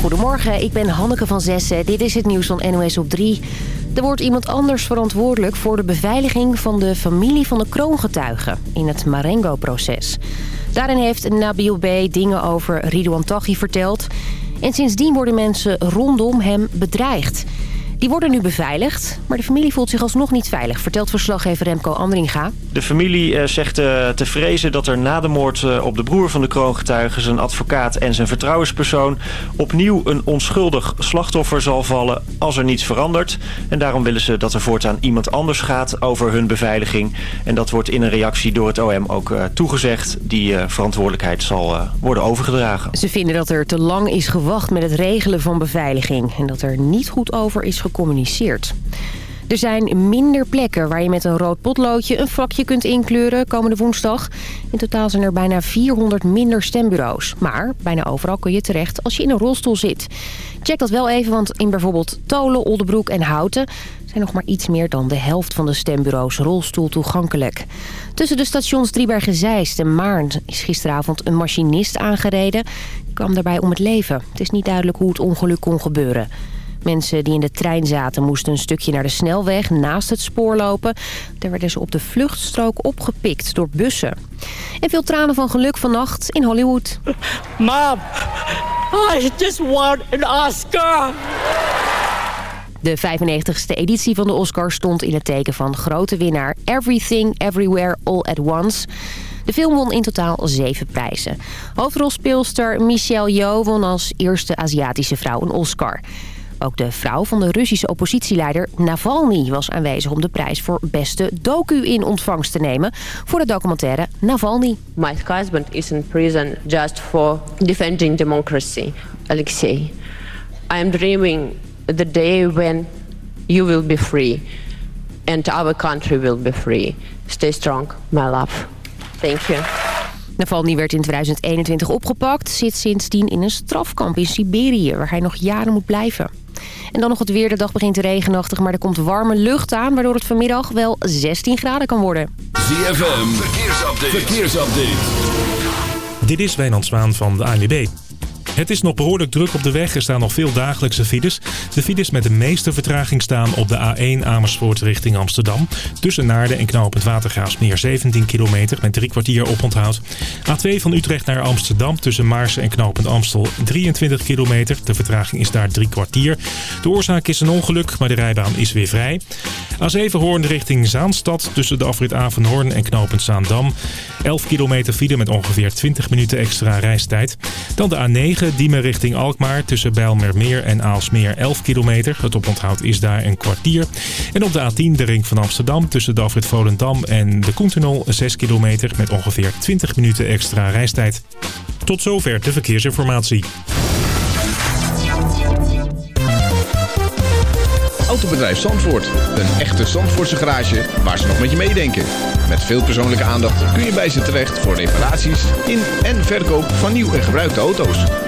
Goedemorgen, ik ben Hanneke van Zessen. Dit is het nieuws van NOS op 3. Er wordt iemand anders verantwoordelijk voor de beveiliging van de familie van de kroongetuigen in het Marengo-proces. Daarin heeft Nabil B. dingen over Ridouan Taghi verteld. En sindsdien worden mensen rondom hem bedreigd. Die worden nu beveiligd, maar de familie voelt zich alsnog niet veilig... vertelt verslaggever Remco Andringa. De familie uh, zegt uh, te vrezen dat er na de moord uh, op de broer van de kroongetuige... zijn advocaat en zijn vertrouwenspersoon... opnieuw een onschuldig slachtoffer zal vallen als er niets verandert. En daarom willen ze dat er voortaan iemand anders gaat over hun beveiliging. En dat wordt in een reactie door het OM ook toegezegd. Die verantwoordelijkheid zal worden overgedragen. Ze vinden dat er te lang is gewacht met het regelen van beveiliging... en dat er niet goed over is gecommuniceerd. Er zijn minder plekken waar je met een rood potloodje een vakje kunt inkleuren komende woensdag. In totaal zijn er bijna 400 minder stembureaus. Maar bijna overal kun je terecht als je in een rolstoel zit. Check dat wel even, want in bijvoorbeeld Tolen, Oldenbroek en Houten... zijn nog maar iets meer dan de helft van de stembureaus rolstoel toegankelijk. Tussen de stations Driebergen-Zeist en Maarn is gisteravond een machinist aangereden. Die kwam daarbij om het leven. Het is niet duidelijk hoe het ongeluk kon gebeuren. Mensen die in de trein zaten moesten een stukje naar de snelweg naast het spoor lopen. Daar werden ze op de vluchtstrook opgepikt door bussen. En veel tranen van geluk vannacht in Hollywood. Mom, I just won an Oscar! De 95ste editie van de Oscar stond in het teken van grote winnaar Everything Everywhere All at Once... De film won in totaal zeven prijzen. Hoofdrolspeelster Michelle Yeoh won als eerste Aziatische vrouw een Oscar. Ook de vrouw van de Russische oppositieleider Navalny was aanwezig om de prijs voor beste docu in ontvangst te nemen voor de documentaire Navalny. My husband is in prison just for defending democracy, Alexei. I am dreaming the day when you will be free and our country will be free. Stay strong, my love. Thank you. Navalny werd in 2021 opgepakt, zit sindsdien in een strafkamp in Siberië... waar hij nog jaren moet blijven. En dan nog het weer. De dag begint regenachtig, maar er komt warme lucht aan... waardoor het vanmiddag wel 16 graden kan worden. ZFM, verkeersupdate. verkeersupdate. Dit is Wijnand Zwaan van de ANWB. Het is nog behoorlijk druk op de weg. Er staan nog veel dagelijkse files. De files met de meeste vertraging staan op de A1 Amersfoort richting Amsterdam. Tussen Naarden en Knoopend Watergraafsmeer 17 kilometer met drie kwartier oponthoud. A2 van Utrecht naar Amsterdam tussen Maarsen en Knoopend Amstel 23 kilometer. De vertraging is daar drie kwartier. De oorzaak is een ongeluk, maar de rijbaan is weer vrij. A7 Hoorn richting Zaanstad tussen de afrit Avenhoorn en Knopend Zaandam. 11 kilometer file met ongeveer 20 minuten extra reistijd. Dan de A9 Diemen richting Alkmaar tussen Bijlmermeer en Aalsmeer 11 kilometer. Het oponthoud is daar een kwartier. En op de A10 de ring van Amsterdam tussen afrit Volendam en de Koentunnel 6 kilometer met ongeveer 20 minuten extra reistijd. Tot zover de verkeersinformatie. Autobedrijf Zandvoort. Een echte Zandvoortse garage waar ze nog met je meedenken. Met veel persoonlijke aandacht kun je bij ze terecht voor reparaties in en verkoop van nieuw en gebruikte auto's.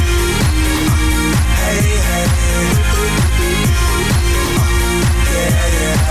Hey, hey. Yeah, yeah.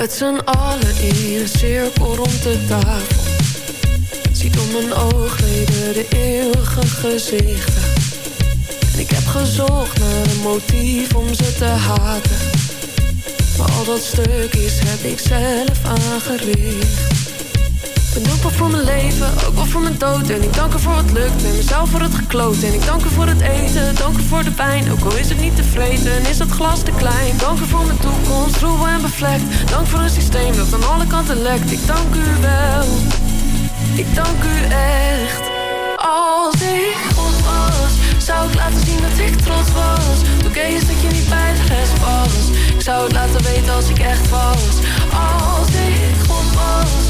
Met z'n allen in een cirkel rond de tafel. Ziet om mijn oogleden de eeuwige gezichten. En ik heb gezocht naar een motief om ze te haten. Maar al dat stuk is heb ik zelf aangericht ben dankbaar voor mijn leven, ook wel voor mijn dood. En ik dank er voor wat lukt en mezelf voor het gekloot. En ik dank er voor het eten, dank er voor de pijn Ook al is het niet tevreden. En is dat glas te klein Dank er voor mijn toekomst, troebel en bevlekt. Dank voor een systeem dat aan alle kanten lekt. Ik dank u wel, ik dank u echt. Als ik God was, zou ik laten zien dat ik trots was. Toen kees dat je niet bij de rest was. Ik zou het laten weten als ik echt was. Als ik was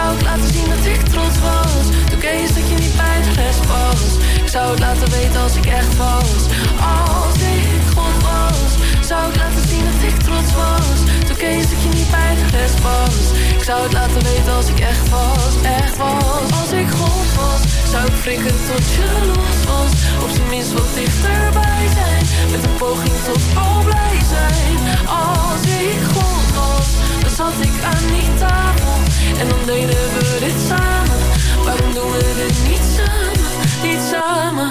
zou ik laten zien dat ik trots was. Toen kees dat je niet bij de rest was. Ik zou het laten weten als ik echt was. Als ik God was Zou ik laten zien dat ik trots was. Toen kees dat je niet bij de rest was. Ik zou het laten weten als ik echt was Echt was. Als ik God was Zou ik frikken tot je los was. Op zijn minst wat dichterbij zijn. Met een poging tot al blij zijn. Als ik God was zat ik aan die tafel. En dan deden we dit samen. Waarom doen we dit niet samen, niet samen.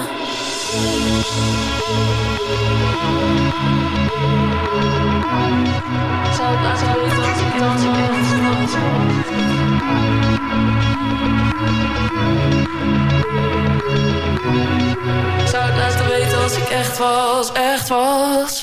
Zou ik laten weten als ik dans, ik echt Zou het laten weten als ik echt was, echt was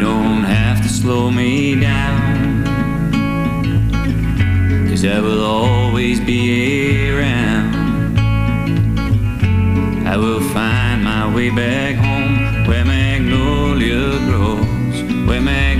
don't have to slow me down. Cause I will always be around. I will find my way back home where magnolia grows, where magnolia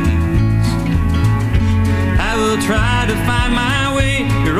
to find my way. You're